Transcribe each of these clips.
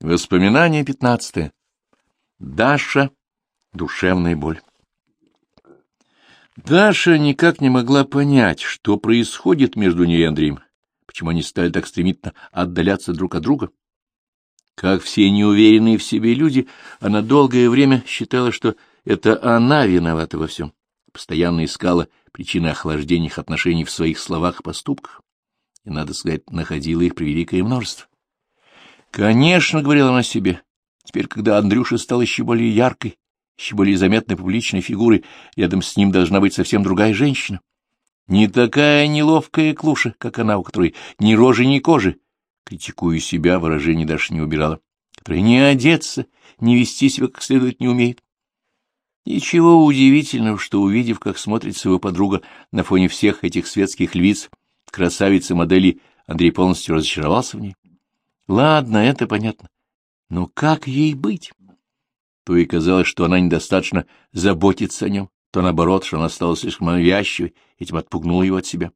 Воспоминание пятнадцатое. Даша. Душевная боль. Даша никак не могла понять, что происходит между ней и Андреем, почему они стали так стремительно отдаляться друг от друга. Как все неуверенные в себе люди, она долгое время считала, что это она виновата во всем, постоянно искала причины охлаждения их отношений в своих словах и поступках, и, надо сказать, находила их превеликое множество. Конечно, — говорила она себе, — теперь, когда Андрюша стал еще более яркой, еще более заметной публичной фигурой, рядом с ним должна быть совсем другая женщина. Не такая неловкая клуша, как она, у которой ни рожи, ни кожи. Критикуя себя, выражение даже не убирала, которая не одеться, не вести себя как следует не умеет. Ничего удивительного, что, увидев, как смотрится его подруга на фоне всех этих светских львиц, красавицы модели, Андрей полностью разочаровался в ней. Ладно, это понятно. Но как ей быть? То и казалось, что она недостаточно заботится о нем, то наоборот, что она стала слишком навязчивой, этим отпугнула его от себя.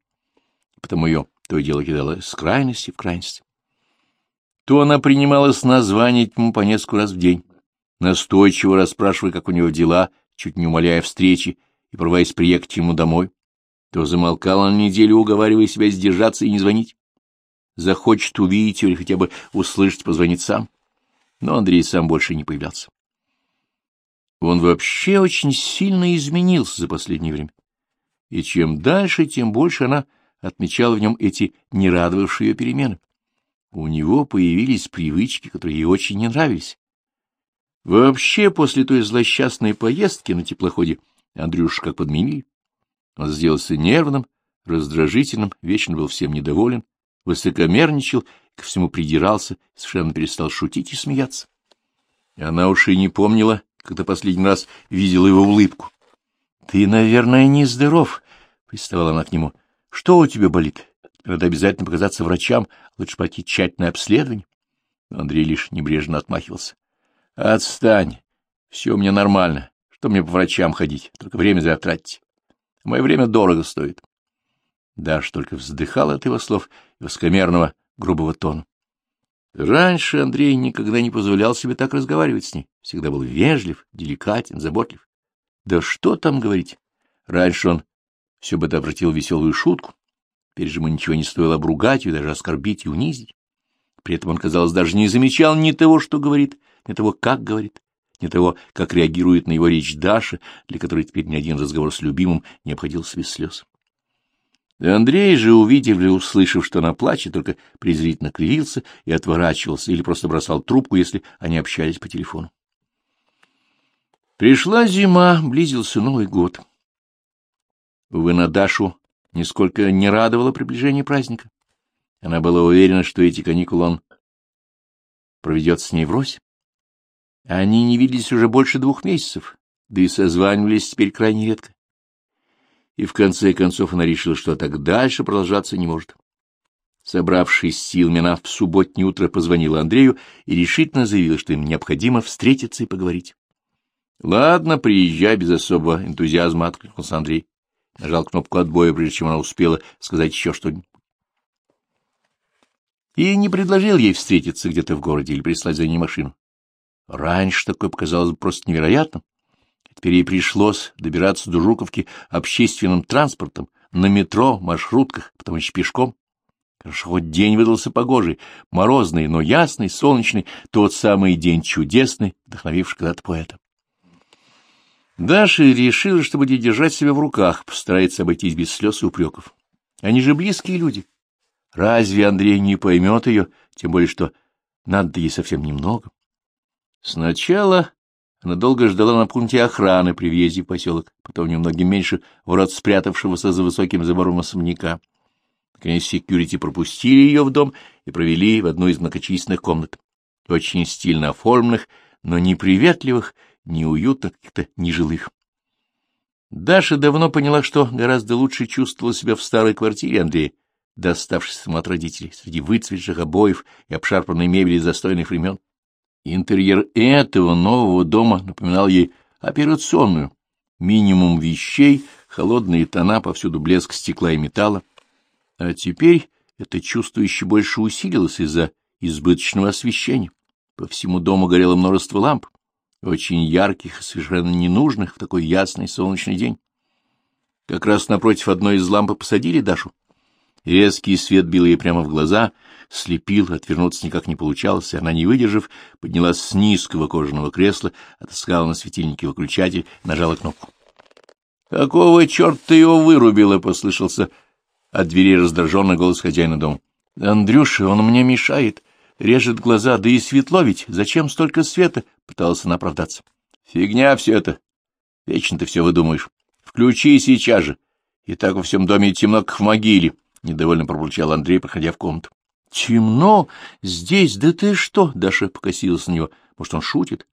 Потому ее то и дело кидало с крайности в крайность. То она принималась названивать ему по несколько раз в день, настойчиво расспрашивая, как у него дела, чуть не умоляя встречи и порываясь приехать ему домой, то замолкала на неделю, уговаривая себя сдержаться и не звонить захочет увидеть или хотя бы услышать, позвонить сам. Но Андрей сам больше не появлялся. Он вообще очень сильно изменился за последнее время. И чем дальше, тем больше она отмечала в нем эти не радовавшие ее перемены. У него появились привычки, которые ей очень не нравились. Вообще, после той злосчастной поездки на теплоходе Андрюш как подменили. Он сделался нервным, раздражительным, вечно был всем недоволен, высокомерничал, ко всему придирался, совершенно перестал шутить и смеяться. И она уж и не помнила, когда последний раз видела его улыбку. — Ты, наверное, нездоров, — приставала она к нему. — Что у тебя болит? Надо обязательно показаться врачам, лучше пройти тщательное обследование. Но Андрей лишь небрежно отмахивался. — Отстань, все у меня нормально. Что мне по врачам ходить? Только время зря тратить. Мое время дорого стоит. Даша только вздыхала от его слов и воскомерного грубого тона. Раньше Андрей никогда не позволял себе так разговаривать с ней, всегда был вежлив, деликатен, заботлив. Да что там говорить? Раньше он все бы это обратил в веселую шутку, теперь же ему ничего не стоило обругать ее, даже оскорбить и унизить. При этом он, казалось, даже не замечал ни того, что говорит, ни того, как говорит, ни того, как реагирует на его речь Даша, для которой теперь ни один разговор с любимым не обходился без слез. Андрей же, увидев или услышав, что она плачет, только презрительно кривился и отворачивался или просто бросал трубку, если они общались по телефону. Пришла зима, близился Новый год. Увы, на Дашу нисколько не радовало приближение праздника. Она была уверена, что эти каникулы он проведет с ней врозь. Они не виделись уже больше двух месяцев, да и созванивались теперь крайне редко и в конце концов она решила, что так дальше продолжаться не может. Собравшись силами, она в субботнее утро позвонила Андрею и решительно заявила, что им необходимо встретиться и поговорить. — Ладно, приезжай без особого энтузиазма, — откликнулся Андрей. Нажал кнопку отбоя, прежде чем она успела сказать еще что-нибудь. И не предложил ей встретиться где-то в городе или прислать за ней машину. Раньше такое показалось бы просто невероятным. Теперь ей пришлось добираться до Жуковки общественным транспортом, на метро, маршрутках, потом еще пешком. Хорошо, хоть день выдался погожий, морозный, но ясный, солнечный, тот самый день чудесный, вдохновивший когда-то поэта. Даша решила, что будет держать себя в руках, постарается обойтись без слез и упреков. Они же близкие люди. Разве Андрей не поймет ее, тем более, что надо ей совсем немного? Сначала она долго ждала на пункте охраны при въезде в поселок, потом немногим меньше ворот спрятавшегося за высоким забором особняка. Наконец, секьюрити пропустили ее в дом и провели в одну из многочисленных комнат, очень стильно оформленных, но не приветливых, не уютных, каких-то нежилых. Даша давно поняла, что гораздо лучше чувствовала себя в старой квартире Андрея, доставшейся ему от родителей, среди выцветших обоев и обшарпанной мебели застойных времен. Интерьер этого нового дома напоминал ей операционную. Минимум вещей, холодные тона, повсюду блеск стекла и металла. А теперь это чувство еще больше усилилось из-за избыточного освещения. По всему дому горело множество ламп, очень ярких и совершенно ненужных в такой ясный солнечный день. Как раз напротив одной из ламп посадили Дашу. Резкий свет бил ей прямо в глаза, слепил, отвернуться никак не получалось, и она, не выдержав, поднялась с низкого кожаного кресла, отыскала на светильнике выключатель, нажала кнопку. — Какого черта его вырубила? — послышался от двери раздраженный голос хозяина дома. — Андрюша, он мне мешает, режет глаза, да и светло ведь, зачем столько света? — пыталась она оправдаться. — Фигня все это. Вечно ты все выдумаешь. Включи сейчас же. И так во всем доме темно, как в могиле. — недовольно пробурчал Андрей, проходя в комнату. — Темно? Здесь? Да ты что? — Даша покосилась на него. Может, он шутит?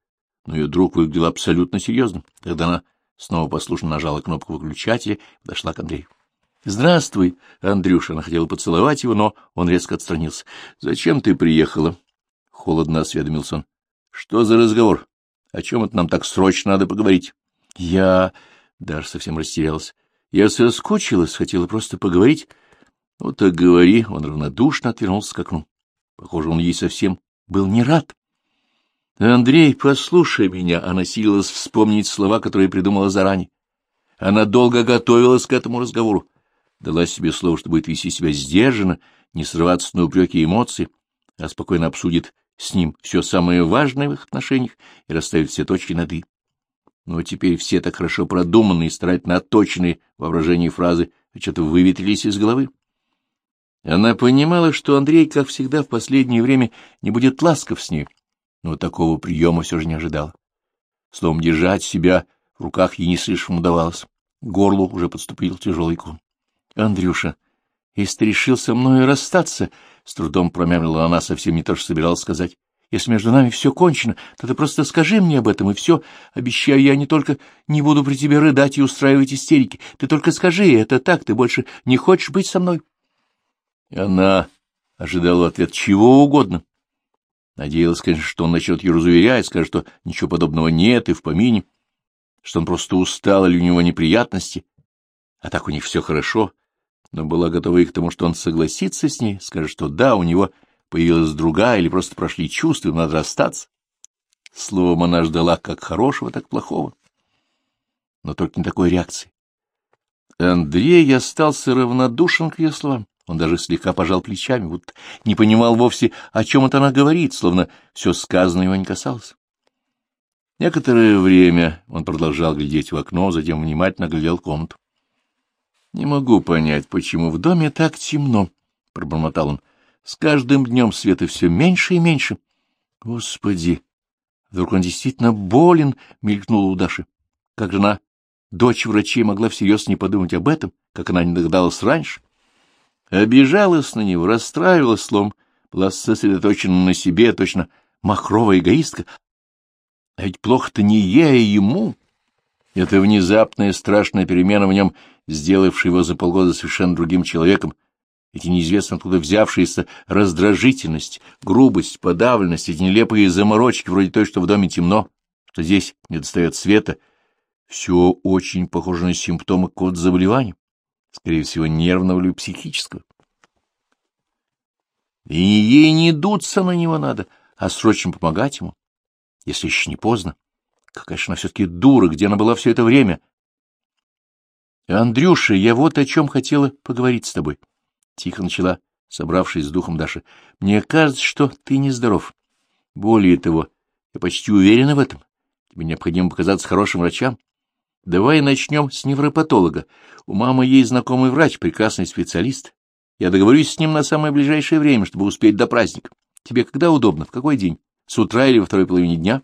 Но ее друг выглядел абсолютно серьезным. Тогда она снова послушно нажала кнопку выключателя и подошла к Андрею. — Здравствуй, Андрюша. Она хотела поцеловать его, но он резко отстранился. — Зачем ты приехала? — холодно осведомился он. — Что за разговор? О чем это нам так срочно надо поговорить? — Я... Даша совсем растерялась. Я соскучилась, хотела просто поговорить. — Ну так говори, он равнодушно отвернулся к окну. Похоже, он ей совсем был не рад. — Андрей, послушай меня, она силилась вспомнить слова, которые придумала заранее. Она долго готовилась к этому разговору, дала себе слово, что будет вести себя сдержанно, не срываться на упреки и эмоции, а спокойно обсудит с ним все самое важное в их отношениях и расставит все точки над «и». Но теперь все так хорошо продуманные старательно отточенные воображение фразы что-то выветрились из головы. Она понимала, что Андрей, как всегда, в последнее время не будет ласков с ней, но такого приема все же не ожидала. Словом, держать себя в руках ей не слишком удавалось. К горлу уже подступил тяжелый ком. — Андрюша, если ты решил со мной расстаться, — с трудом промямлила она, совсем не то, что собиралась сказать. — Если между нами все кончено, то ты просто скажи мне об этом, и все. Обещаю, я не только не буду при тебе рыдать и устраивать истерики. Ты только скажи, это так, ты больше не хочешь быть со мной? — она ожидала ответ чего угодно. Надеялась, конечно, что он начнет ее разуверять, скажет, что ничего подобного нет и в помине, что он просто устал или у него неприятности, а так у них все хорошо, но была готова и к тому, что он согласится с ней, скажет, что да, у него появилась другая или просто прошли чувства, надо расстаться. Словом, она ждала как хорошего, так плохого, но только не такой реакции. Андрей остался равнодушен к ее словам. Он даже слегка пожал плечами, вот не понимал вовсе, о чем это она говорит, словно все сказанное его не касалось. Некоторое время он продолжал глядеть в окно, затем внимательно глядел комнату. — Не могу понять, почему в доме так темно, — пробормотал он. — С каждым днем света все меньше и меньше. — Господи! Вдруг он действительно болен, — мелькнула у Даши. Как же она, дочь врачей, могла всерьез не подумать об этом, как она не догадалась раньше? Обижалась на него, расстраивалась слом, была сосредоточена на себе, точно махровая эгоистка. А ведь плохо-то не ей, а ему. Эта внезапная страшная перемена в нем, сделавшая его за полгода совершенно другим человеком, эти неизвестно откуда взявшиеся раздражительность, грубость, подавленность, эти нелепые заморочки, вроде той, что в доме темно, что здесь не достает света, все очень похоже на симптомы какого-то заболевания скорее всего, нервного или психического. И ей не дуться на него надо, а срочно помогать ему, если еще не поздно. Какая же она все-таки дура, где она была все это время? Андрюша, я вот о чем хотела поговорить с тобой. Тихо начала, собравшись с духом Даша. Мне кажется, что ты нездоров. Более того, я почти уверена в этом. Тебе необходимо показаться хорошим врачам. Давай начнем с невропатолога. У мамы есть знакомый врач, прекрасный специалист. Я договорюсь с ним на самое ближайшее время, чтобы успеть до праздника. Тебе когда удобно? В какой день? С утра или во второй половине дня?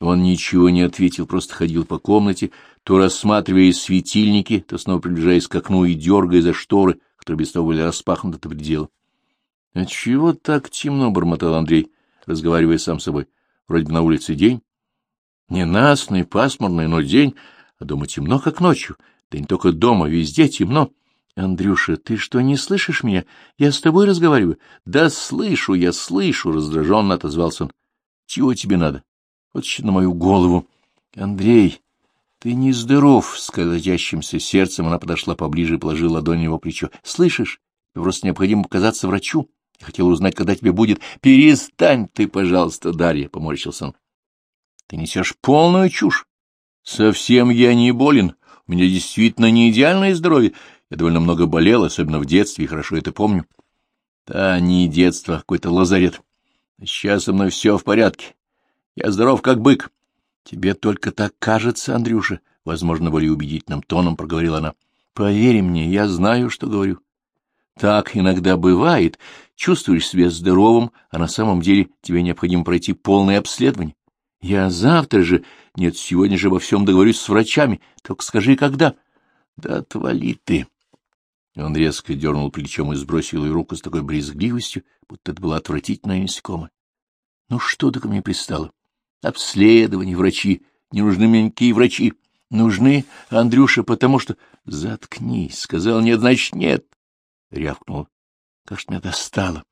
Он ничего не ответил, просто ходил по комнате, то рассматривая светильники, то снова приближаясь к окну и дергая за шторы, которые без того были распахнуты до предела. — Отчего так темно? — бормотал Андрей, разговаривая сам с собой. — Вроде бы на улице день. Ненастный, пасмурный, но день, а дома темно, как ночью. Да не только дома, везде темно. Андрюша, ты что, не слышишь меня? Я с тобой разговариваю. Да слышу, я слышу, раздраженно отозвался он. Чего тебе надо? Вот еще на мою голову. Андрей, ты нездоров, с колотящимся сердцем она подошла поближе и положила ладонь на его плечо. Слышишь? Тебе просто необходимо показаться врачу. Я хотел узнать, когда тебе будет. Перестань ты, пожалуйста, Дарья, — поморщился он. Ты несешь полную чушь. Совсем я не болен. У меня действительно не идеальное здоровье. Я довольно много болел, особенно в детстве, и хорошо это помню. Да, не детство, а какой-то лазарет. Сейчас со мной все в порядке. Я здоров, как бык. Тебе только так кажется, Андрюша, — возможно, более убедительным тоном проговорила она. Поверь мне, я знаю, что говорю. Так иногда бывает. Чувствуешь себя здоровым, а на самом деле тебе необходимо пройти полное обследование. Я завтра же, нет, сегодня же обо всем договорюсь с врачами. Только скажи, когда? Да отвали ты. Он резко дернул плечом и сбросил ее руку с такой брезгливостью, будто это было отвратительное насекомое. Ну что ты ко мне пристало? Обследование, врачи. Не нужны мне никакие врачи. Нужны, Андрюша, потому что... Заткнись, сказал нет, значит нет. Рявкнул. Как ж меня достало.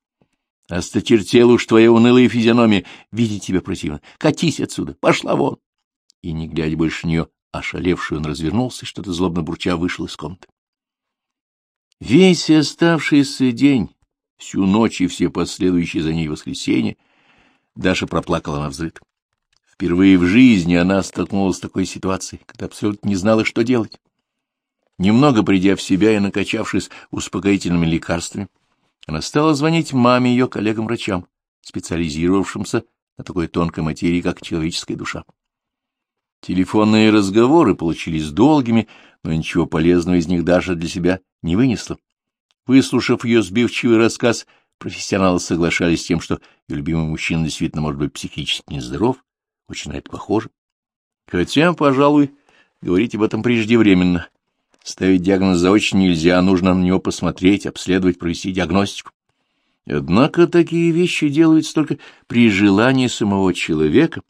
Осточертела уж твоя унылая физиономия. Видеть тебя противно. Катись отсюда. Пошла вон. И, не глядя больше на нее, ошалевший, он развернулся что-то злобно бурча вышел из комнаты. Весь оставшийся день, всю ночь и все последующие за ней воскресенья, Даша проплакала на взрыв. Впервые в жизни она столкнулась с такой ситуацией, когда абсолютно не знала, что делать. Немного придя в себя и накачавшись успокоительными лекарствами, она стала звонить маме и ее коллегам-врачам, специализировавшимся на такой тонкой материи, как человеческая душа. Телефонные разговоры получились долгими, но ничего полезного из них даже для себя не вынесла. Выслушав ее сбивчивый рассказ, профессионалы соглашались с тем, что ее любимый мужчина действительно может быть психически нездоров, очень на это похоже. Хотя, пожалуй, говорить об этом преждевременно. Ставить диагноз заочно нельзя, нужно на него посмотреть, обследовать, провести диагностику. Однако такие вещи делаются только при желании самого человека,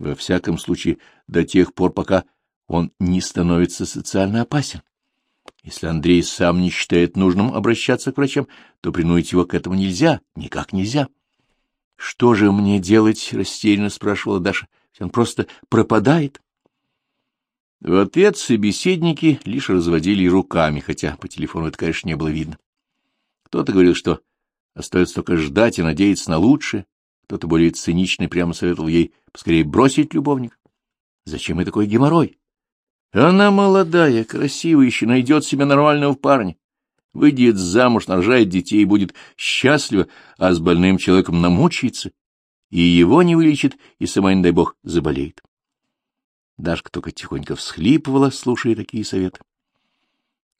во всяком случае до тех пор, пока он не становится социально опасен. Если Андрей сам не считает нужным обращаться к врачам, то принудить его к этому нельзя, никак нельзя. — Что же мне делать? — растерянно спрашивала Даша. — Он просто пропадает. В ответ собеседники лишь разводили руками, хотя по телефону это, конечно, не было видно. Кто-то говорил, что остается только ждать и надеяться на лучшее, кто-то более циничный прямо советовал ей поскорее бросить любовника. Зачем и такой геморрой? Она молодая, красивая, еще найдет себе нормального парня. Выйдет замуж, нарожает детей и будет счастлива, а с больным человеком намучается, и его не вылечит, и сама, не дай бог, заболеет. Дашка только тихонько всхлипывала, слушая такие советы.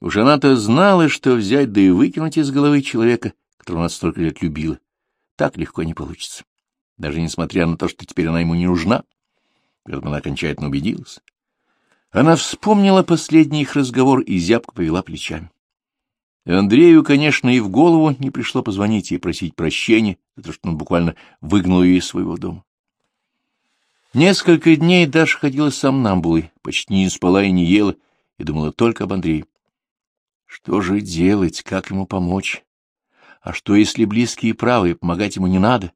Уж она-то знала, что взять да и выкинуть из головы человека, которого она столько лет любила, так легко не получится. Даже несмотря на то, что теперь она ему не нужна, поэтому она окончательно убедилась. Она вспомнила последний их разговор и зябко повела плечами. Андрею, конечно, и в голову не пришло позвонить и просить прощения за то, что он буквально выгнал ее из своего дома. Несколько дней Даша ходила сомнамбулой, почти не спала и не ела, и думала только об Андрее. Что же делать, как ему помочь? А что, если близкие правы, помогать ему не надо?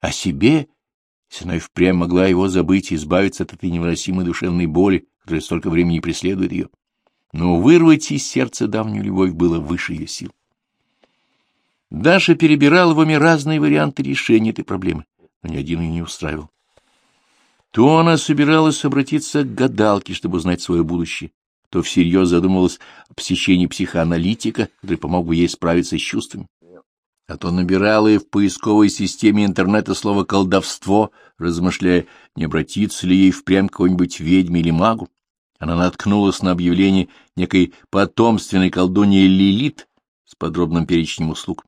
О себе, если она и впрямь могла его забыть и избавиться от этой невыносимой душевной боли, которая столько времени преследует ее. Но вырвать из сердца давнюю любовь было выше ее сил. Даша перебирала в уме разные варианты решения этой проблемы, но ни один ее не устраивал. То она собиралась обратиться к гадалке, чтобы узнать свое будущее, то всерьез задумывалась о посещении психоаналитика, который помог бы ей справиться с чувствами. А то набирала и в поисковой системе интернета слово «колдовство», размышляя, не обратиться ли ей впрямь к какой-нибудь ведьме или магу. Она наткнулась на объявление некой потомственной колдуньи Лилит с подробным перечнем услуг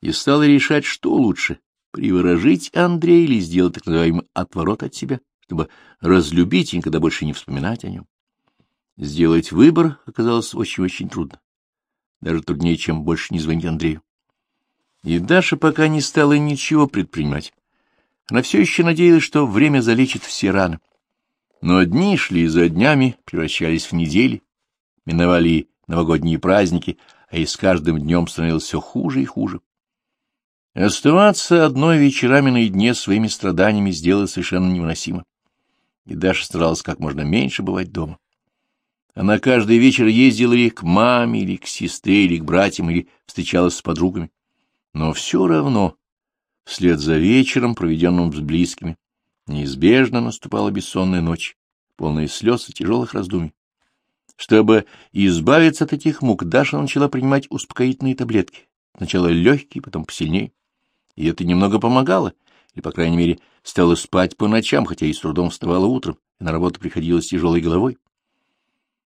и стала решать, что лучше — приворожить Андрея или сделать так называемый отворот от себя чтобы разлюбить и никогда больше не вспоминать о нем. Сделать выбор оказалось очень-очень трудно. Даже труднее, чем больше не звонить Андрею. И Даша пока не стала ничего предпринимать. Она все еще надеялась, что время залечит все раны. Но дни шли за днями, превращались в недели, миновали новогодние праздники, а и с каждым днем становилось все хуже и хуже. Оставаться одной вечерами наедине своими страданиями сделать совершенно невыносимо и Даша старалась как можно меньше бывать дома. Она каждый вечер ездила или к маме, или к сестре, или к братьям, или встречалась с подругами. Но все равно, вслед за вечером, проведенным с близкими, неизбежно наступала бессонная ночь, полная слез и тяжелых раздумий. Чтобы избавиться от этих мук, Даша начала принимать успокоительные таблетки. Сначала легкие, потом посильнее. И это немного помогало, или, по крайней мере, стала спать по ночам, хотя и с трудом вставала утром, и на работу приходила с тяжелой головой.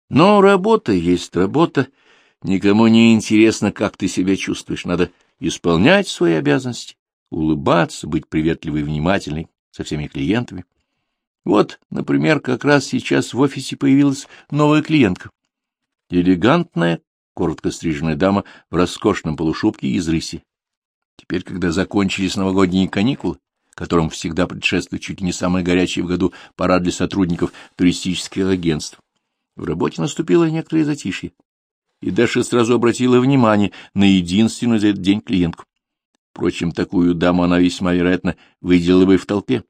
Но работа есть работа. Никому не интересно, как ты себя чувствуешь. Надо исполнять свои обязанности, улыбаться, быть приветливой и внимательной со всеми клиентами. Вот, например, как раз сейчас в офисе появилась новая клиентка. Элегантная, коротко стриженная дама в роскошном полушубке из рыси. Теперь, когда закончились новогодние каникулы, которым всегда предшествует чуть не самый горячий в году парад для сотрудников туристических агентств, в работе наступило некоторое затишье, и Даша сразу обратила внимание на единственную за этот день клиентку. Впрочем, такую даму она весьма вероятно выделила бы в толпе.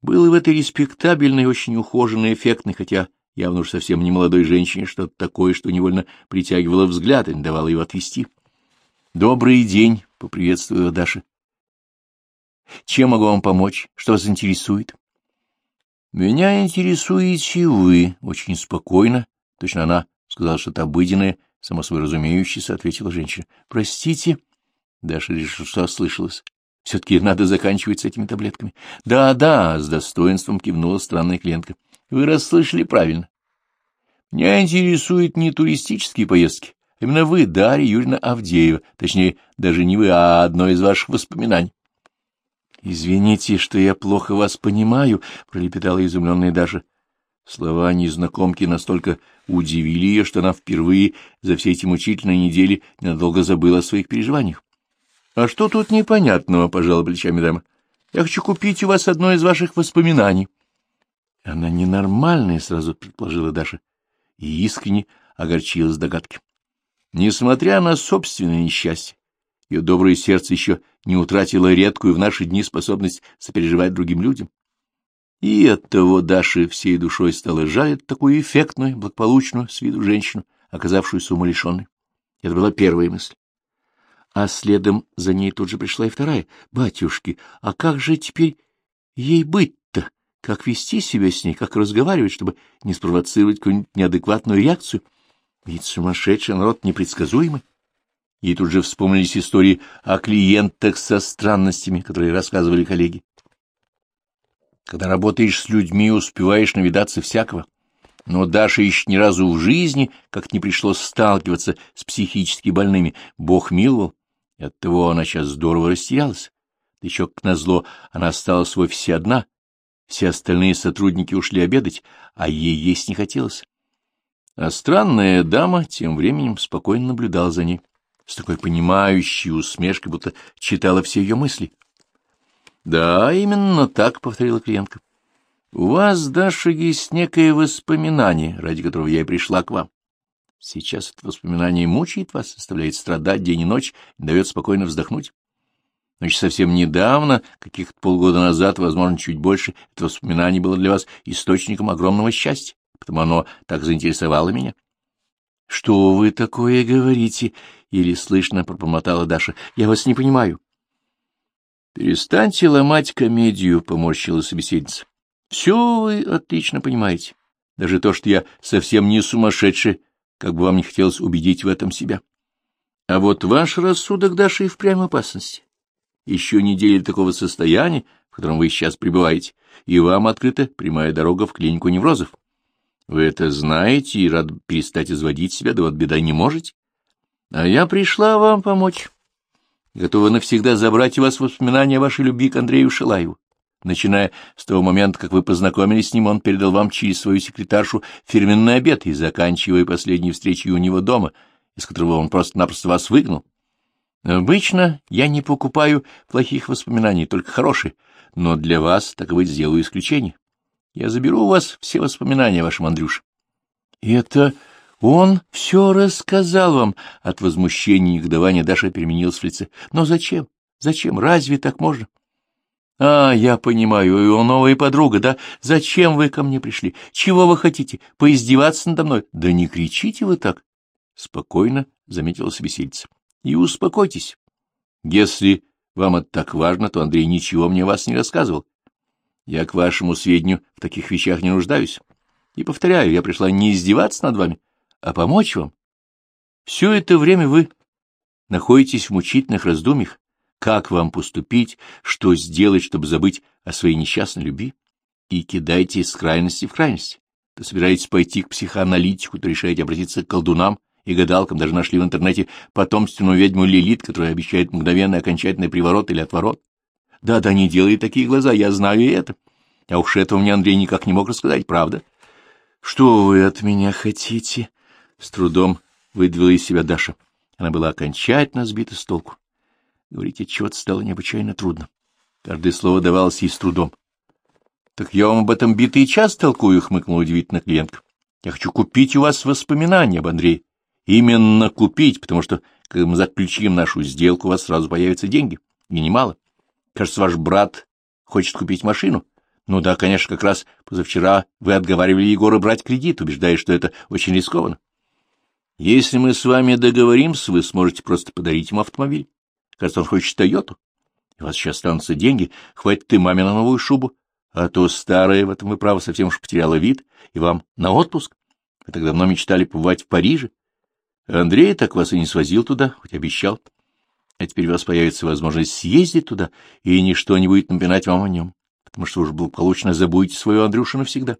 Было в этой респектабельной, очень ухоженной, эффектной, хотя явно уж совсем не молодой женщине, что-то такое, что невольно притягивало взгляд и не давало его отвести. — Добрый день, — поприветствовала Даша. — Чем могу вам помочь? Что вас интересует? — Меня интересуете вы, — очень спокойно. Точно она сказала что-то обыденное, само собой разумеющееся, — ответила женщина. — Простите. Даша решила, что ослышалась. Все-таки надо заканчивать с этими таблетками. Да, да, с достоинством кивнула странная клиентка. Вы расслышали правильно. Меня интересуют не туристические поездки. Именно вы, Дарья Юрьевна Авдеева, точнее, даже не вы, а одно из ваших воспоминаний. «Извините, что я плохо вас понимаю», — пролепетала изумленная Даша. Слова незнакомки настолько удивили ее, что она впервые за все эти мучительные недели ненадолго забыла о своих переживаниях. — А что тут непонятного? — пожала плечами дама. — Я хочу купить у вас одно из ваших воспоминаний. — Она ненормальная, — сразу предположила Даша, и искренне огорчилась догадки. Несмотря на собственное несчастье, ее доброе сердце еще не утратило редкую в наши дни способность сопереживать другим людям. И оттого Даше всей душой стало жаль такую эффектную, благополучную с виду женщину, оказавшуюся умалишенной. Это была первая мысль а следом за ней тут же пришла и вторая. «Батюшки, а как же теперь ей быть-то? Как вести себя с ней, как разговаривать, чтобы не спровоцировать какую-нибудь неадекватную реакцию? Ведь сумасшедший народ непредсказуемый». Ей тут же вспомнились истории о клиентах со странностями, которые рассказывали коллеги. Когда работаешь с людьми, успеваешь навидаться всякого. Но Даша еще ни разу в жизни как не пришлось сталкиваться с психически больными. Бог миловал и оттого она сейчас здорово растерялась. Еще, к назло, она осталась в офисе одна, все остальные сотрудники ушли обедать, а ей есть не хотелось. А странная дама тем временем спокойно наблюдала за ней, с такой понимающей усмешкой, будто читала все ее мысли. — Да, именно так, — повторила клиентка. — У вас, Даша, есть некое воспоминание, ради которого я и пришла к вам. Сейчас это воспоминание мучает вас, заставляет страдать день и ночь, не дает спокойно вздохнуть. Еще совсем недавно, каких-то полгода назад, возможно, чуть больше, это воспоминание было для вас источником огромного счастья, потому оно так заинтересовало меня. — Что вы такое говорите? — еле слышно пробормотала Даша. — Я вас не понимаю. — Перестаньте ломать комедию, — поморщила собеседница. — Все вы отлично понимаете. Даже то, что я совсем не сумасшедший, как бы вам не хотелось убедить в этом себя. А вот ваш рассудок, Даша, и впрямь опасности. Еще недели такого состояния, в котором вы сейчас пребываете, и вам открыта прямая дорога в клинику неврозов. Вы это знаете и рад перестать изводить себя, да вот беда не можете. А я пришла вам помочь. Готова навсегда забрать у вас воспоминания о вашей любви к Андрею Шилаеву. Начиная с того момента, как вы познакомились с ним, он передал вам через свою секретаршу фирменный обед и заканчивая последние встречи у него дома, из которого он просто-напросто вас выгнал. Обычно я не покупаю плохих воспоминаний, только хорошие, но для вас, так и быть, сделаю исключение. Я заберу у вас все воспоминания о вашем Андрюше. — Это он все рассказал вам? От возмущения и негодования Даша переменилась в лице. — Но зачем? Зачем? Разве так можно? — а, я понимаю, его новая подруга, да? Зачем вы ко мне пришли? Чего вы хотите? Поиздеваться надо мной? Да не кричите вы так. Спокойно заметила собеседница. И успокойтесь. Если вам это так важно, то Андрей ничего мне вас не рассказывал. Я, к вашему сведению, в таких вещах не нуждаюсь. И повторяю, я пришла не издеваться над вами, а помочь вам. Все это время вы находитесь в мучительных раздумьях, как вам поступить, что сделать, чтобы забыть о своей несчастной любви, и кидаете из крайности в крайность. То собираетесь пойти к психоаналитику, то решаете обратиться к колдунам и гадалкам, даже нашли в интернете потомственную ведьму Лилит, которая обещает мгновенный окончательный приворот или отворот. Да-да, не делай такие глаза, я знаю и это. А уж этого мне Андрей никак не мог рассказать, правда? — Что вы от меня хотите? — с трудом выдавила из себя Даша. Она была окончательно сбита с толку. Говорить отчет стало необычайно трудно. Каждое слово давалось ей с трудом. — Так я вам об этом битый час толкую, — хмыкнула удивительно клиентка. — Я хочу купить у вас воспоминания об Андрее. Именно купить, потому что, когда мы заключим нашу сделку, у вас сразу появятся деньги. И немало. Кажется, ваш брат хочет купить машину. Ну да, конечно, как раз позавчера вы отговаривали Егора брать кредит, убеждая, что это очень рискованно. Если мы с вами договоримся, вы сможете просто подарить ему автомобиль. Кажется, он хочет Тойоту. У вас сейчас останутся деньги, хватит и маме на новую шубу, а то старая, в этом вы право, совсем уж потеряла вид, и вам на отпуск. Вы так давно мечтали побывать в Париже. Андрей так вас и не свозил туда, хоть обещал. А теперь у вас появится возможность съездить туда, и ничто не будет напоминать вам о нем, потому что уж благополучно забудете свою Андрюшу навсегда.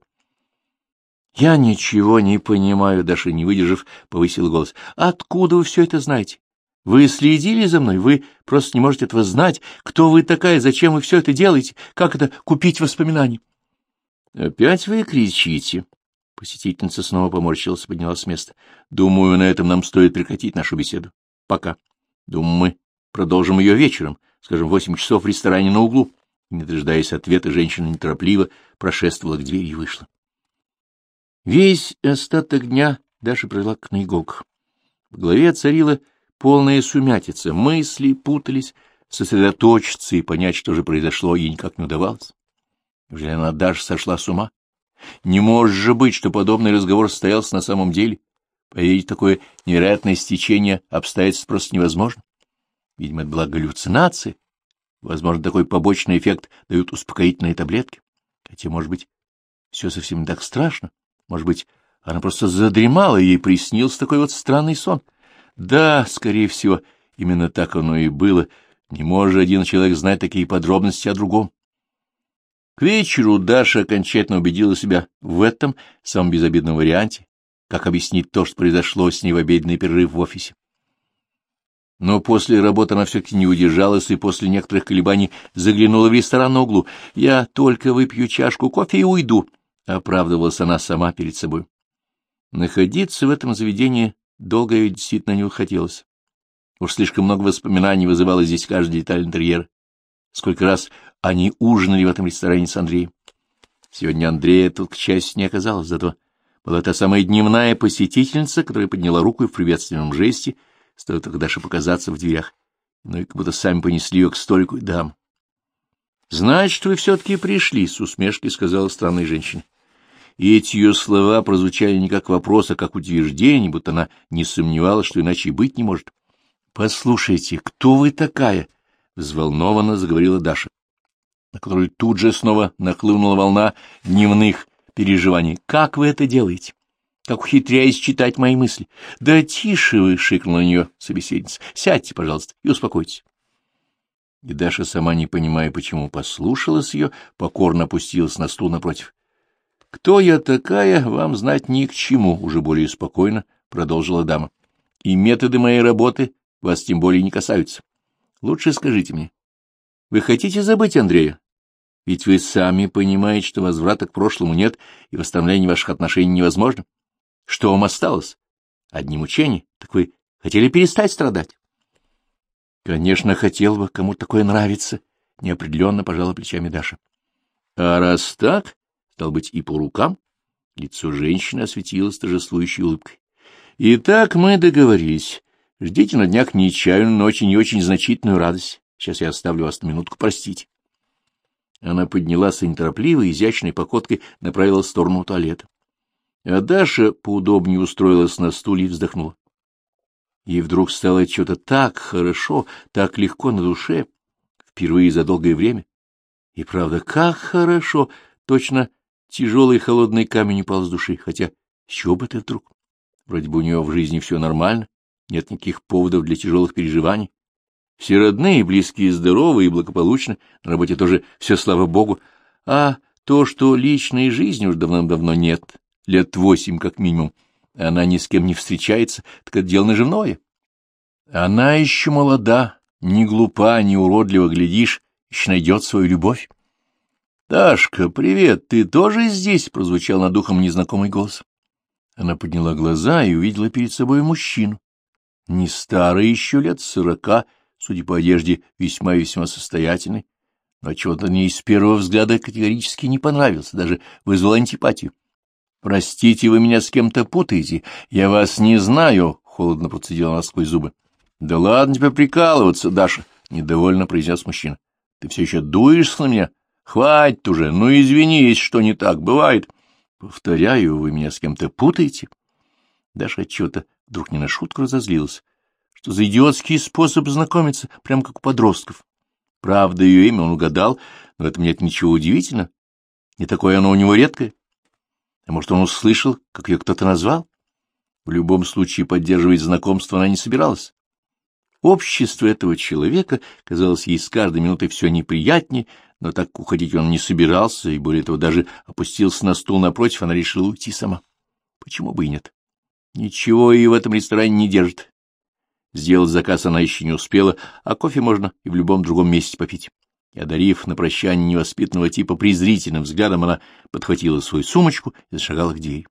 — Я ничего не понимаю, — Даша, не выдержав, повысил голос. — Откуда вы все это знаете? Вы следили за мной? Вы просто не можете этого знать. Кто вы такая? Зачем вы все это делаете? Как это купить воспоминания? — Опять вы кричите. Посетительница снова поморщилась, поднялась с места. — Думаю, на этом нам стоит прекратить нашу беседу. Пока. Думаю, мы продолжим ее вечером, скажем, восемь часов в ресторане на углу. Не дожидаясь ответа, женщина неторопливо прошествовала к двери и вышла. Весь остаток дня Даша провела к наиголках. В голове царила полная сумятица, мысли путались, сосредоточиться и понять, что же произошло, ей никак не удавалось. Неужели она даже сошла с ума? Не может же быть, что подобный разговор состоялся на самом деле. Поверить такое невероятное стечение обстоятельств просто невозможно. Видимо, это была галлюцинация. Возможно, такой побочный эффект дают успокоительные таблетки. Хотя, может быть, все совсем не так страшно. Может быть, она просто задремала, и ей приснился такой вот странный сон — да, скорее всего, именно так оно и было. Не может один человек знать такие подробности о другом. К вечеру Даша окончательно убедила себя в этом самом безобидном варианте, как объяснить то, что произошло с ней в обеденный перерыв в офисе. Но после работы она все-таки не удержалась и после некоторых колебаний заглянула в ресторан на углу. «Я только выпью чашку кофе и уйду», — оправдывалась она сама перед собой. Находиться в этом заведении Долго ей действительно не хотелось. Уж слишком много воспоминаний вызывала здесь каждая деталь интерьера. Сколько раз они ужинали в этом ресторане с Андреем. Сегодня Андрея тут, к счастью, не оказалось, зато была та самая дневная посетительница, которая подняла руку в приветственном жесте, стоит только Даша показаться в дверях, ну и как будто сами понесли ее к столику и дам. — Значит, вы все-таки пришли, — с усмешкой сказала странная женщина и эти ее слова прозвучали не как вопрос, а как утверждение, будто она не сомневалась, что иначе и быть не может. — Послушайте, кто вы такая? — взволнованно заговорила Даша, на которую тут же снова нахлынула волна дневных переживаний. — Как вы это делаете? Как ухитряясь читать мои мысли? — Да тише вы! — шикнула на нее собеседница. — Сядьте, пожалуйста, и успокойтесь. И Даша, сама не понимая, почему послушалась ее, покорно опустилась на стул напротив. Кто я такая, вам знать ни к чему, уже более спокойно продолжила дама. И методы моей работы вас тем более не касаются. Лучше скажите мне, вы хотите забыть Андрея? Ведь вы сами понимаете, что возврата к прошлому нет, и восстановление ваших отношений невозможно. Что вам осталось? Одни мучения? Так вы хотели перестать страдать? Конечно, хотел бы, кому такое нравится, — неопределенно пожала плечами Даша. А раз так, стал быть, и по рукам. Лицо женщины осветилось торжествующей улыбкой. — Итак, мы договорились. Ждите на днях нечаянную, но очень и очень значительную радость. Сейчас я оставлю вас на минутку, простите. Она поднялась и неторопливой, изящной походкой направилась в сторону туалета. А Даша поудобнее устроилась на стуле и вздохнула. И вдруг стало что-то так хорошо, так легко на душе, впервые за долгое время. И правда, как хорошо, точно тяжелый холодный камень упал с души, хотя с чего бы ты вдруг? Вроде бы у нее в жизни все нормально, нет никаких поводов для тяжелых переживаний. Все родные, близкие, здоровы и благополучны, на работе тоже все, слава богу. А то, что личной жизни уж давно-давно нет, лет восемь как минимум, она ни с кем не встречается, так это дело наживное. Она еще молода, не глупа, не уродлива, глядишь, еще найдет свою любовь. — Дашка, привет, ты тоже здесь? — прозвучал над ухом незнакомый голос. Она подняла глаза и увидела перед собой мужчину. Не старый еще лет сорока, судя по одежде, весьма весьма состоятельный, но чего-то мне с первого взгляда категорически не понравился, даже вызвал антипатию. — Простите, вы меня с кем-то путаете, я вас не знаю, — холодно процедила она сквозь зубы. — Да ладно тебе прикалываться, Даша, — недовольно произнес мужчина. — Ты все еще дуешься на меня? Хватит уже, ну извини, если что не так, бывает. — Повторяю, вы меня с кем-то путаете. Даша отчего-то вдруг не на шутку разозлилась. Что за идиотский способ знакомиться, прямо как у подростков? Правда, ее имя он угадал, но это нет ничего удивительного. Не такое оно у него редкое. А может, он услышал, как ее кто-то назвал? В любом случае поддерживать знакомство она не собиралась. Общество этого человека казалось ей с каждой минутой все неприятнее, но так уходить он не собирался, и более того даже опустился на стул напротив, она решила уйти сама. Почему бы и нет? Ничего и в этом ресторане не держит. Сделать заказ она еще не успела, а кофе можно и в любом другом месте попить. И, одарив на прощание невоспитанного типа презрительным взглядом, она подхватила свою сумочку и зашагала к двери.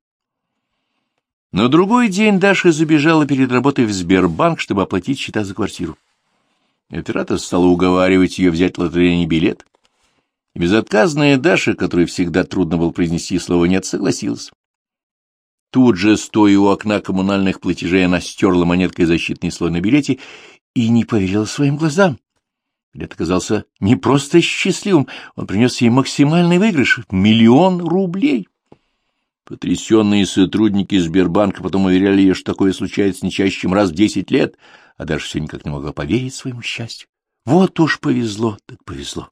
На другой день Даша забежала перед работой в Сбербанк, чтобы оплатить счета за квартиру. Оператор стала уговаривать ее взять лотерейный билет. И безотказная Даша, которой всегда трудно было произнести слово «нет», согласилась. Тут же, стоя у окна коммунальных платежей, она стерла монеткой защитный слой на билете и не поверила своим глазам. Билет оказался не просто счастливым, он принес ей максимальный выигрыш — миллион рублей. Потрясенные сотрудники Сбербанка потом уверяли ее, что такое случается не чаще, чем раз в десять лет, а даже все никак не могла поверить своему счастью. Вот уж повезло, так повезло.